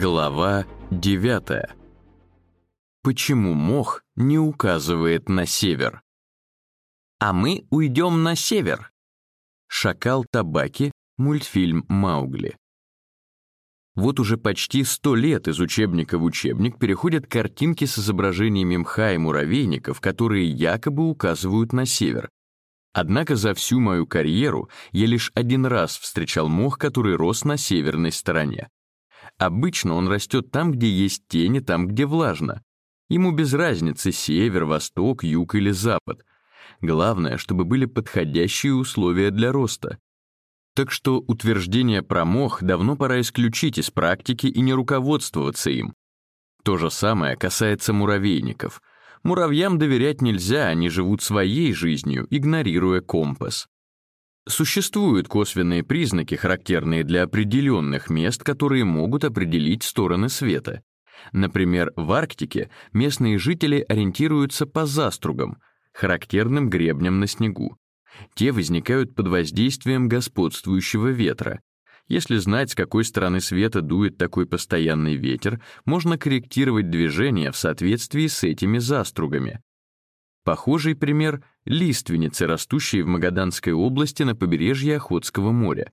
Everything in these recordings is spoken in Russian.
Глава 9. Почему мох не указывает на север? А мы уйдем на север. Шакал табаки, мультфильм Маугли. Вот уже почти сто лет из учебника в учебник переходят картинки с изображениями мха и муравейников, которые якобы указывают на север. Однако за всю мою карьеру я лишь один раз встречал мох, который рос на северной стороне. Обычно он растет там, где есть тени, там, где влажно. Ему без разницы север, восток, юг или запад. Главное, чтобы были подходящие условия для роста. Так что утверждение про мох давно пора исключить из практики и не руководствоваться им. То же самое касается муравейников. Муравьям доверять нельзя, они живут своей жизнью, игнорируя компас. Существуют косвенные признаки, характерные для определенных мест, которые могут определить стороны света. Например, в Арктике местные жители ориентируются по застругам, характерным гребням на снегу. Те возникают под воздействием господствующего ветра. Если знать, с какой стороны света дует такой постоянный ветер, можно корректировать движение в соответствии с этими застругами. Похожий пример — лиственницы, растущие в Магаданской области на побережье Охотского моря.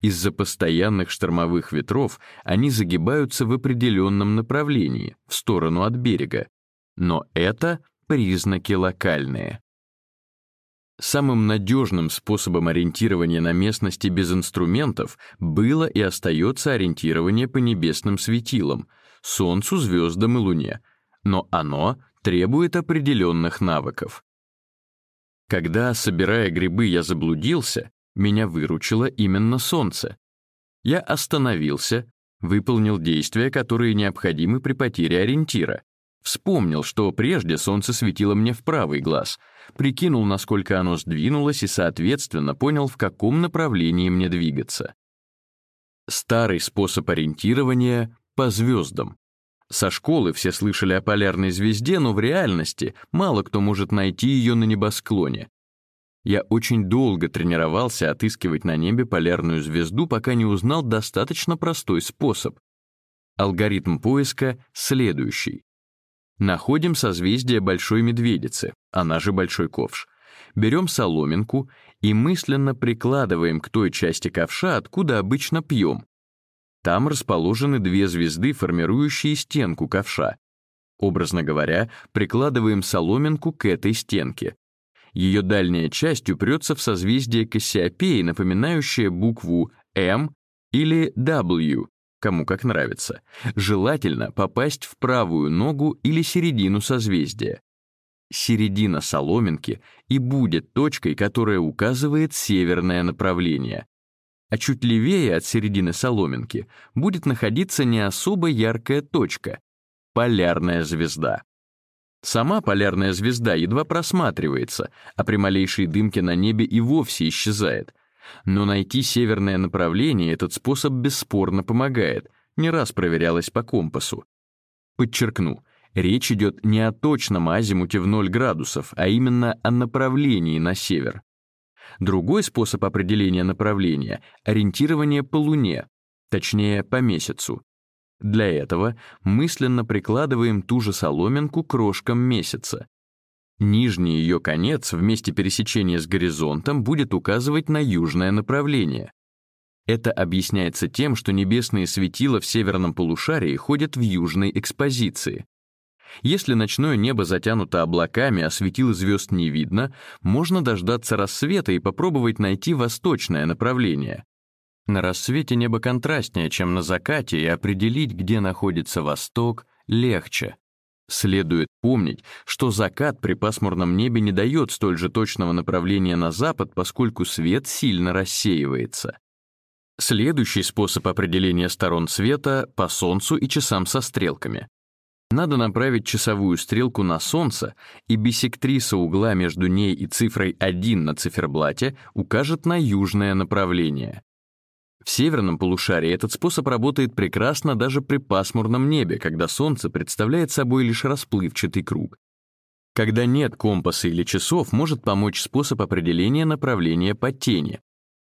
Из-за постоянных штормовых ветров они загибаются в определенном направлении, в сторону от берега. Но это признаки локальные. Самым надежным способом ориентирования на местности без инструментов было и остается ориентирование по небесным светилам, Солнцу, звездам и Луне, но оно требует определенных навыков. Когда, собирая грибы, я заблудился, меня выручило именно солнце. Я остановился, выполнил действия, которые необходимы при потере ориентира. Вспомнил, что прежде солнце светило мне в правый глаз, прикинул, насколько оно сдвинулось и, соответственно, понял, в каком направлении мне двигаться. Старый способ ориентирования — по звездам. Со школы все слышали о полярной звезде, но в реальности мало кто может найти ее на небосклоне. Я очень долго тренировался отыскивать на небе полярную звезду, пока не узнал достаточно простой способ. Алгоритм поиска следующий. Находим созвездие Большой Медведицы, она же Большой Ковш. Берем соломинку и мысленно прикладываем к той части ковша, откуда обычно пьем, там расположены две звезды, формирующие стенку ковша. Образно говоря, прикладываем соломинку к этой стенке. Ее дальняя часть упрется в созвездие Кассиопеи, напоминающее букву «М» или «W», кому как нравится. Желательно попасть в правую ногу или середину созвездия. Середина соломинки и будет точкой, которая указывает северное направление а чуть левее от середины соломинки будет находиться не особо яркая точка — полярная звезда. Сама полярная звезда едва просматривается, а при малейшей дымке на небе и вовсе исчезает. Но найти северное направление этот способ бесспорно помогает, не раз проверялось по компасу. Подчеркну, речь идет не о точном азимуте в 0 градусов, а именно о направлении на север. Другой способ определения направления — ориентирование по Луне, точнее, по месяцу. Для этого мысленно прикладываем ту же соломинку к рожкам месяца. Нижний ее конец в месте пересечения с горизонтом будет указывать на южное направление. Это объясняется тем, что небесные светила в северном полушарии ходят в южной экспозиции. Если ночное небо затянуто облаками, а светил звезд не видно, можно дождаться рассвета и попробовать найти восточное направление. На рассвете небо контрастнее, чем на закате, и определить, где находится восток, легче. Следует помнить, что закат при пасмурном небе не дает столь же точного направления на запад, поскольку свет сильно рассеивается. Следующий способ определения сторон света — по Солнцу и часам со стрелками. Надо направить часовую стрелку на Солнце, и биссектриса угла между ней и цифрой 1 на циферблате укажет на южное направление. В северном полушарии этот способ работает прекрасно даже при пасмурном небе, когда Солнце представляет собой лишь расплывчатый круг. Когда нет компаса или часов, может помочь способ определения направления по тени.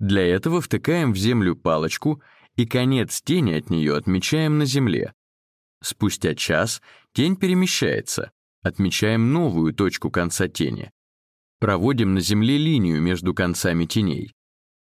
Для этого втыкаем в землю палочку и конец тени от нее отмечаем на земле. Спустя час тень перемещается, отмечаем новую точку конца тени. Проводим на земле линию между концами теней.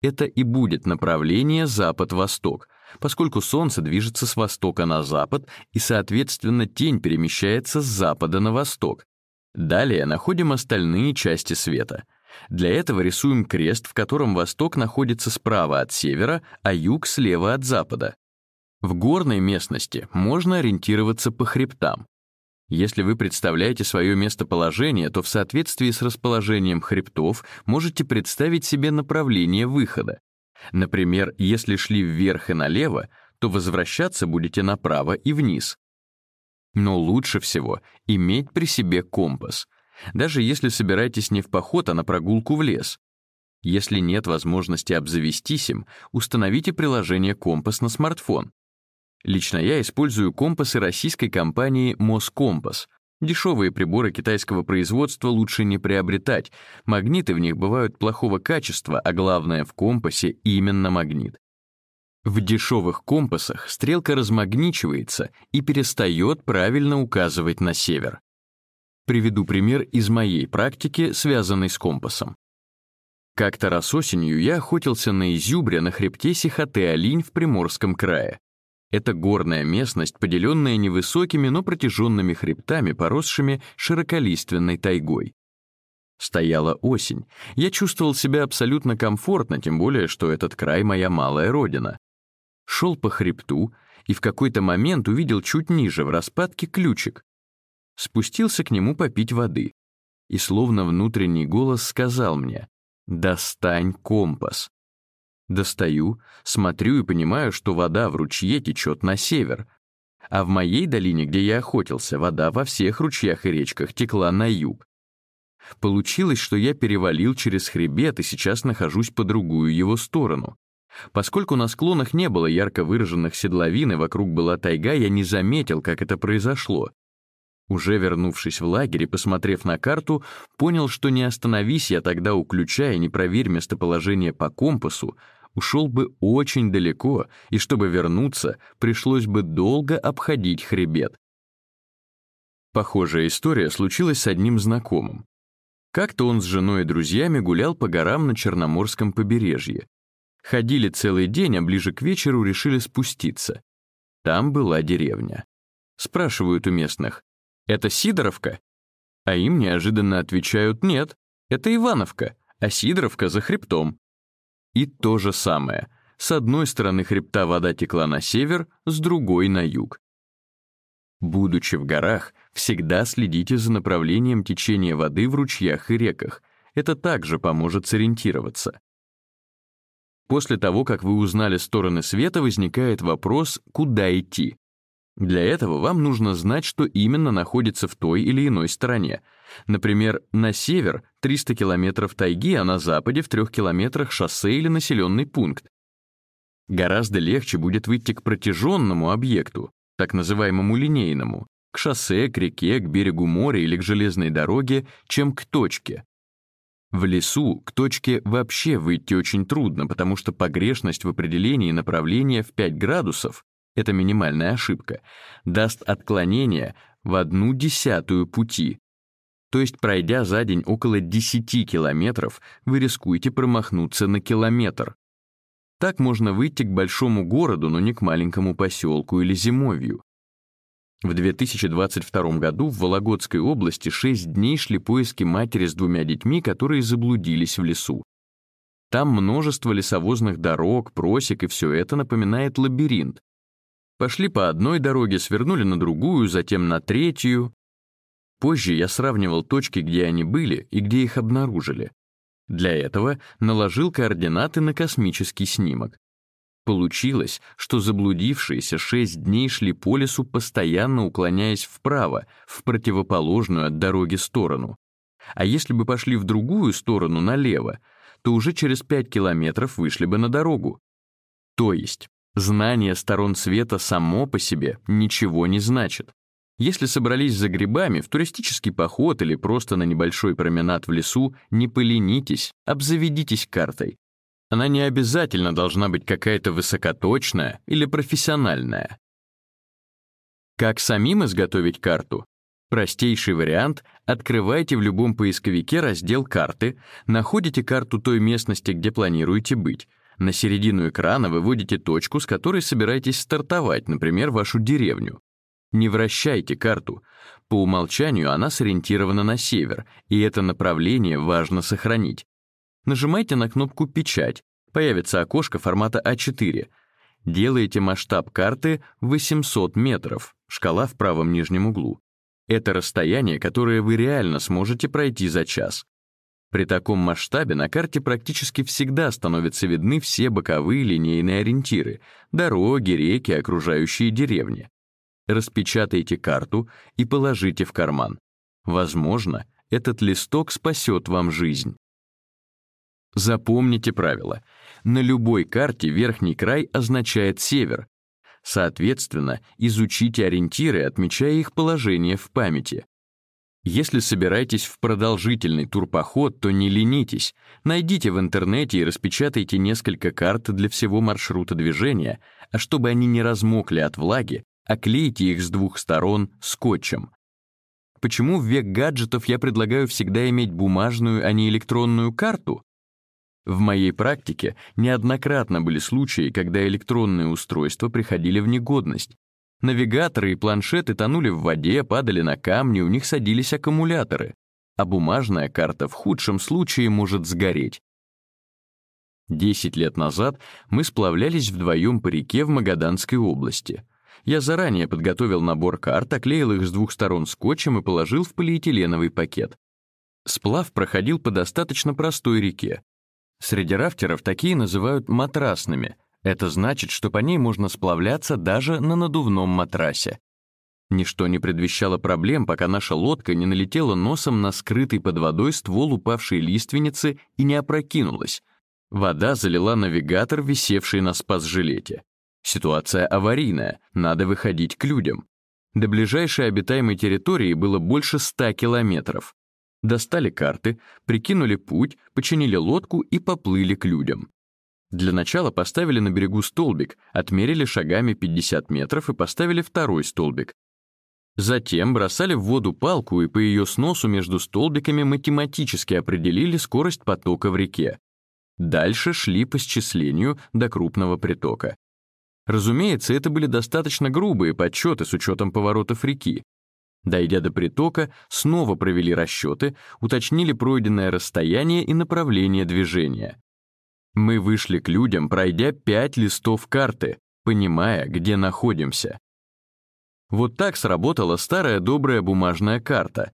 Это и будет направление запад-восток, поскольку Солнце движется с востока на запад, и, соответственно, тень перемещается с запада на восток. Далее находим остальные части света. Для этого рисуем крест, в котором восток находится справа от севера, а юг слева от запада. В горной местности можно ориентироваться по хребтам. Если вы представляете свое местоположение, то в соответствии с расположением хребтов можете представить себе направление выхода. Например, если шли вверх и налево, то возвращаться будете направо и вниз. Но лучше всего иметь при себе компас, даже если собираетесь не в поход, а на прогулку в лес. Если нет возможности обзавестись им, установите приложение «Компас» на смартфон. Лично я использую компасы российской компании Москомпас. Дешевые приборы китайского производства лучше не приобретать. Магниты в них бывают плохого качества, а главное в компасе именно магнит. В дешевых компасах стрелка размагничивается и перестает правильно указывать на север. Приведу пример из моей практики, связанной с компасом. Как-то раз осенью я охотился на изюбря на хребте Сихоте-Алинь в Приморском крае. Это горная местность, поделенная невысокими, но протяженными хребтами, поросшими широколиственной тайгой. Стояла осень. Я чувствовал себя абсолютно комфортно, тем более, что этот край — моя малая родина. Шел по хребту и в какой-то момент увидел чуть ниже, в распадке, ключик. Спустился к нему попить воды. И словно внутренний голос сказал мне «Достань компас». Достаю, смотрю и понимаю, что вода в ручье течет на север. А в моей долине, где я охотился, вода во всех ручьях и речках текла на юг. Получилось, что я перевалил через хребет и сейчас нахожусь по другую его сторону. Поскольку на склонах не было ярко выраженных седловин и вокруг была тайга, я не заметил, как это произошло. Уже вернувшись в лагерь и посмотрев на карту, понял, что не остановись я тогда у ключа и не проверь местоположение по компасу, ушел бы очень далеко, и чтобы вернуться, пришлось бы долго обходить хребет. Похожая история случилась с одним знакомым. Как-то он с женой и друзьями гулял по горам на Черноморском побережье. Ходили целый день, а ближе к вечеру решили спуститься. Там была деревня. Спрашивают у местных, «Это Сидоровка?» А им неожиданно отвечают, «Нет, это Ивановка, а Сидоровка за хребтом». И то же самое. С одной стороны хребта вода текла на север, с другой — на юг. Будучи в горах, всегда следите за направлением течения воды в ручьях и реках. Это также поможет сориентироваться. После того, как вы узнали стороны света, возникает вопрос, куда идти. Для этого вам нужно знать, что именно находится в той или иной стороне. Например, на север 300 километров тайги, а на западе в 3 километрах шоссе или населенный пункт. Гораздо легче будет выйти к протяженному объекту, так называемому линейному, к шоссе, к реке, к берегу моря или к железной дороге, чем к точке. В лесу к точке вообще выйти очень трудно, потому что погрешность в определении направления в 5 градусов это минимальная ошибка, даст отклонение в одну десятую пути. То есть, пройдя за день около 10 километров, вы рискуете промахнуться на километр. Так можно выйти к большому городу, но не к маленькому поселку или зимовью. В 2022 году в Вологодской области 6 дней шли поиски матери с двумя детьми, которые заблудились в лесу. Там множество лесовозных дорог, просек, и все это напоминает лабиринт. Пошли по одной дороге, свернули на другую, затем на третью. Позже я сравнивал точки, где они были и где их обнаружили. Для этого наложил координаты на космический снимок. Получилось, что заблудившиеся шесть дней шли по лесу, постоянно уклоняясь вправо, в противоположную от дороги сторону. А если бы пошли в другую сторону, налево, то уже через пять километров вышли бы на дорогу. То есть Знание сторон света само по себе ничего не значит. Если собрались за грибами в туристический поход или просто на небольшой променад в лесу, не поленитесь, обзаведитесь картой. Она не обязательно должна быть какая-то высокоточная или профессиональная. Как самим изготовить карту? Простейший вариант — открывайте в любом поисковике раздел «Карты», находите карту той местности, где планируете быть. На середину экрана выводите точку, с которой собираетесь стартовать, например, вашу деревню. Не вращайте карту. По умолчанию она сориентирована на север, и это направление важно сохранить. Нажимайте на кнопку «Печать», появится окошко формата А4. Делаете масштаб карты 800 метров, шкала в правом нижнем углу. Это расстояние, которое вы реально сможете пройти за час. При таком масштабе на карте практически всегда становятся видны все боковые линейные ориентиры — дороги, реки, окружающие деревни. Распечатайте карту и положите в карман. Возможно, этот листок спасет вам жизнь. Запомните правило. На любой карте верхний край означает север. Соответственно, изучите ориентиры, отмечая их положение в памяти. Если собираетесь в продолжительный турпоход, то не ленитесь. Найдите в интернете и распечатайте несколько карт для всего маршрута движения, а чтобы они не размокли от влаги, оклейте их с двух сторон скотчем. Почему в век гаджетов я предлагаю всегда иметь бумажную, а не электронную карту? В моей практике неоднократно были случаи, когда электронные устройства приходили в негодность. Навигаторы и планшеты тонули в воде, падали на камни, у них садились аккумуляторы, а бумажная карта в худшем случае может сгореть. Десять лет назад мы сплавлялись вдвоем по реке в Магаданской области. Я заранее подготовил набор карт, оклеил их с двух сторон скотчем и положил в полиэтиленовый пакет. Сплав проходил по достаточно простой реке. Среди рафтеров такие называют матрасными. Это значит, что по ней можно сплавляться даже на надувном матрасе. Ничто не предвещало проблем, пока наша лодка не налетела носом на скрытый под водой ствол упавшей лиственницы и не опрокинулась. Вода залила навигатор, висевший на спас-жилете. Ситуация аварийная, надо выходить к людям. До ближайшей обитаемой территории было больше ста километров достали карты, прикинули путь, починили лодку и поплыли к людям. Для начала поставили на берегу столбик, отмерили шагами 50 метров и поставили второй столбик. Затем бросали в воду палку и по ее сносу между столбиками математически определили скорость потока в реке. Дальше шли по счислению до крупного притока. Разумеется, это были достаточно грубые подсчеты с учетом поворотов реки, Дойдя до притока, снова провели расчеты, уточнили пройденное расстояние и направление движения. Мы вышли к людям, пройдя пять листов карты, понимая, где находимся. Вот так сработала старая добрая бумажная карта.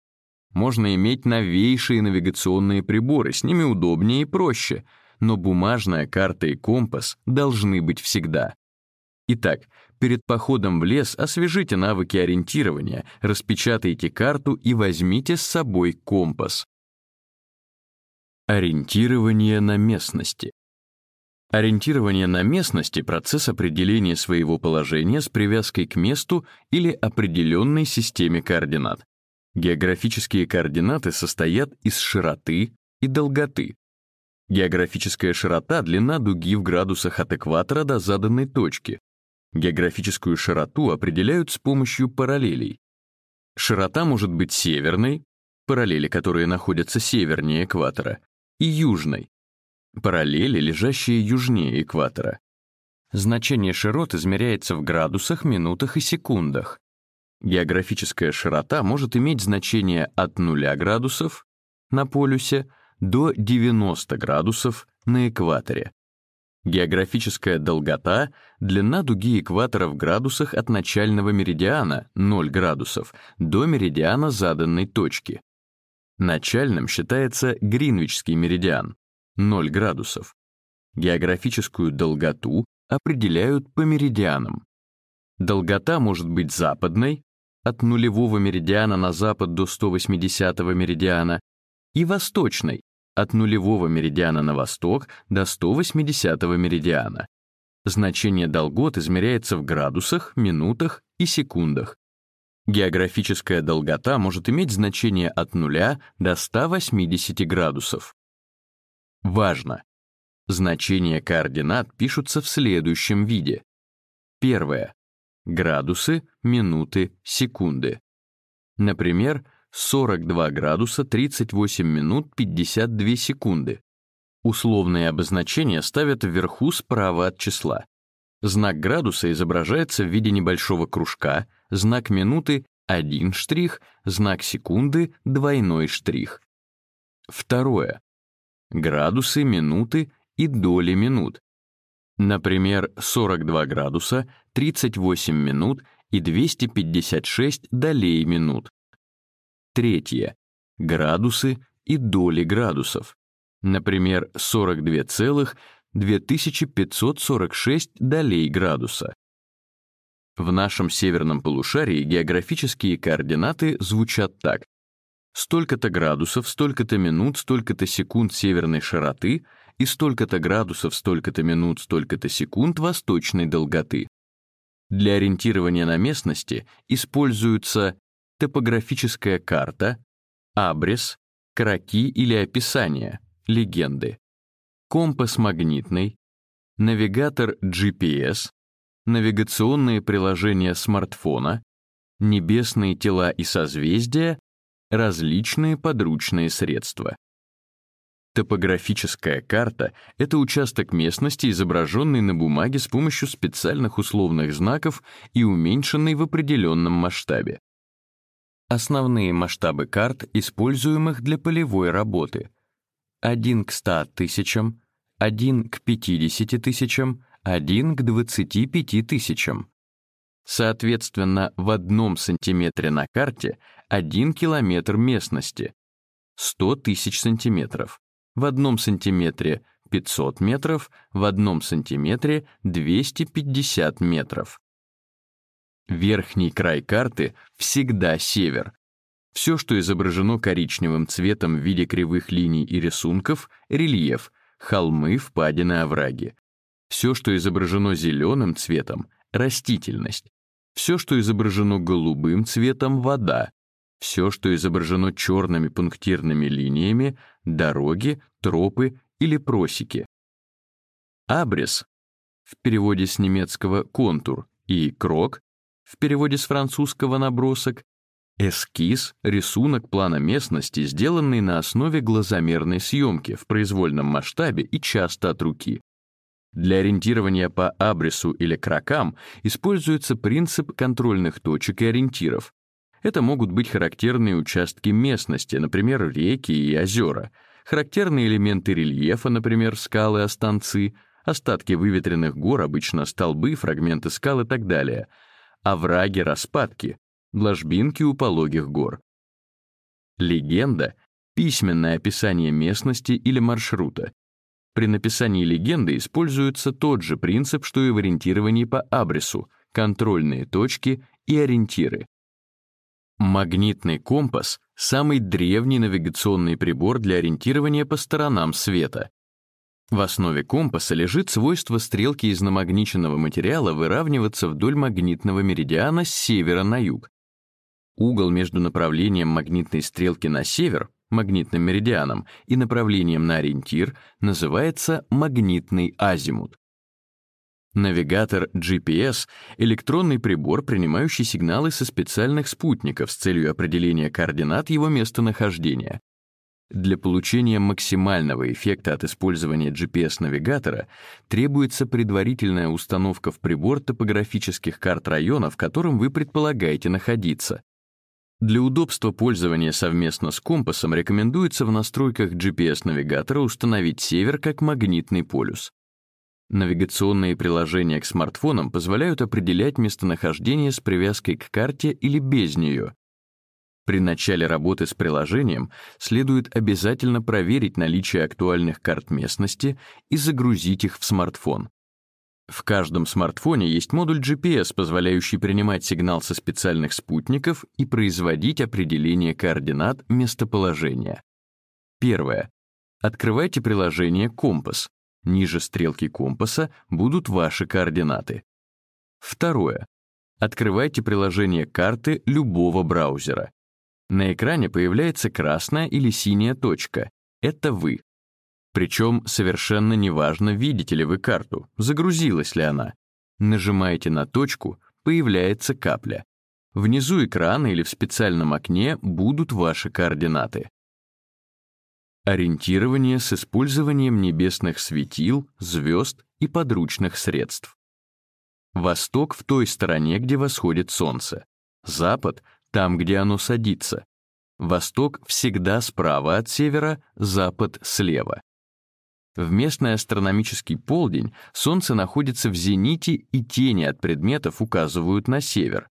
Можно иметь новейшие навигационные приборы, с ними удобнее и проще, но бумажная карта и компас должны быть всегда. Итак, перед походом в лес освежите навыки ориентирования, распечатайте карту и возьмите с собой компас. Ориентирование на местности. Ориентирование на местности — процесс определения своего положения с привязкой к месту или определенной системе координат. Географические координаты состоят из широты и долготы. Географическая широта — длина дуги в градусах от экватора до заданной точки, Географическую широту определяют с помощью параллелей. Широта может быть северной, параллели, которые находятся севернее экватора, и южной, параллели, лежащие южнее экватора. Значение широт измеряется в градусах, минутах и секундах. Географическая широта может иметь значение от 0 градусов на полюсе до 90 градусов на экваторе. Географическая долгота — длина дуги экватора в градусах от начального меридиана 0 градусов до меридиана заданной точки. Начальным считается Гринвичский меридиан 0 градусов. Географическую долготу определяют по меридианам. Долгота может быть западной, от нулевого меридиана на запад до 180 меридиана, и восточной, от нулевого меридиана на восток до 180 меридиана. Значение долгот измеряется в градусах, минутах и секундах. Географическая долгота может иметь значение от 0 до 180 градусов. Важно! Значения координат пишутся в следующем виде. Первое. Градусы, минуты, секунды. Например, 42 градуса 38 минут 52 секунды. Условные обозначения ставят вверху справа от числа. Знак градуса изображается в виде небольшого кружка, знак минуты — один штрих, знак секунды — двойной штрих. Второе. Градусы, минуты и доли минут. Например, 42 градуса, 38 минут и 256 долей минут. Третье. Градусы и доли градусов. Например, 42,2546 долей градуса. В нашем северном полушарии географические координаты звучат так. Столько-то градусов, столько-то минут, столько-то секунд северной широты и столько-то градусов, столько-то минут, столько-то секунд восточной долготы. Для ориентирования на местности используются топографическая карта, абрис, кроки или описание, легенды, компас магнитный, навигатор GPS, навигационные приложения смартфона, небесные тела и созвездия, различные подручные средства. Топографическая карта — это участок местности, изображенный на бумаге с помощью специальных условных знаков и уменьшенный в определенном масштабе. Основные масштабы карт, используемых для полевой работы. 1 к 100 тысячам, 1 к 50 тысячам, 1 к 25 тысячам. Соответственно, в одном сантиметре на карте 1 километр местности, 100 тысяч сантиметров. В одном сантиметре 500 метров, в одном сантиметре 250 метров. Верхний край карты всегда север. Все, что изображено коричневым цветом в виде кривых линий и рисунков — рельеф, холмы, впадины, овраги. Все, что изображено зеленым цветом — растительность. Все, что изображено голубым цветом — вода. Все, что изображено черными пунктирными линиями — дороги, тропы или просеки. Абрис — в переводе с немецкого «контур» и «крок» в переводе с французского «набросок», эскиз, рисунок плана местности, сделанный на основе глазомерной съемки в произвольном масштабе и часто от руки. Для ориентирования по абрису или крокам используется принцип контрольных точек и ориентиров. Это могут быть характерные участки местности, например, реки и озера, характерные элементы рельефа, например, скалы, останцы, остатки выветренных гор, обычно столбы, фрагменты скал и так далее — овраги, распадки, ложбинки у пологих гор. Легенда — письменное описание местности или маршрута. При написании легенды используется тот же принцип, что и в ориентировании по абрису, контрольные точки и ориентиры. Магнитный компас — самый древний навигационный прибор для ориентирования по сторонам света. В основе компаса лежит свойство стрелки из намагниченного материала выравниваться вдоль магнитного меридиана с севера на юг. Угол между направлением магнитной стрелки на север, магнитным меридианом, и направлением на ориентир называется магнитный азимут. Навигатор GPS — электронный прибор, принимающий сигналы со специальных спутников с целью определения координат его местонахождения. Для получения максимального эффекта от использования GPS-навигатора требуется предварительная установка в прибор топографических карт района, в котором вы предполагаете находиться. Для удобства пользования совместно с компасом рекомендуется в настройках GPS-навигатора установить север как магнитный полюс. Навигационные приложения к смартфонам позволяют определять местонахождение с привязкой к карте или без нее, при начале работы с приложением следует обязательно проверить наличие актуальных карт местности и загрузить их в смартфон. В каждом смартфоне есть модуль GPS, позволяющий принимать сигнал со специальных спутников и производить определение координат местоположения. Первое. Открывайте приложение «Компас». Ниже стрелки компаса будут ваши координаты. Второе. Открывайте приложение карты любого браузера. На экране появляется красная или синяя точка. Это вы. Причем совершенно неважно, видите ли вы карту, загрузилась ли она. Нажимаете на точку, появляется капля. Внизу экрана или в специальном окне будут ваши координаты. Ориентирование с использованием небесных светил, звезд и подручных средств. Восток в той стороне, где восходит солнце. Запад — там, где оно садится. Восток всегда справа от севера, запад — слева. В местный астрономический полдень Солнце находится в зените, и тени от предметов указывают на север.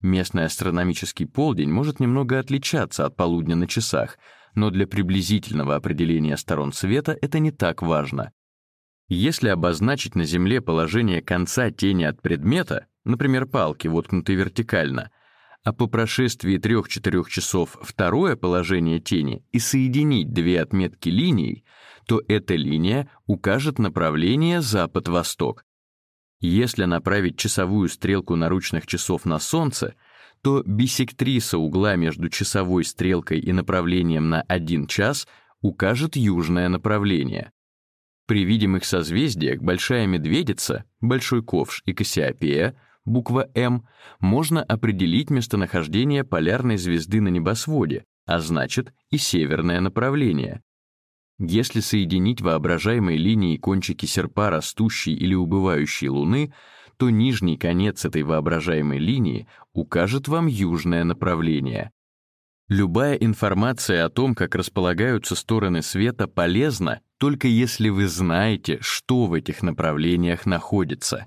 Местный астрономический полдень может немного отличаться от полудня на часах, но для приблизительного определения сторон света это не так важно. Если обозначить на Земле положение конца тени от предмета, например, палки, воткнутой вертикально, а по прошествии 3-4 часов второе положение тени и соединить две отметки линией, то эта линия укажет направление запад-восток. Если направить часовую стрелку наручных часов на Солнце, то биссектриса угла между часовой стрелкой и направлением на 1 час укажет южное направление. При видимых созвездиях Большая Медведица, Большой Ковш и Кассиопея — буква «М», можно определить местонахождение полярной звезды на небосводе, а значит и северное направление. Если соединить воображаемой линией кончики серпа растущей или убывающей Луны, то нижний конец этой воображаемой линии укажет вам южное направление. Любая информация о том, как располагаются стороны света, полезна, только если вы знаете, что в этих направлениях находится.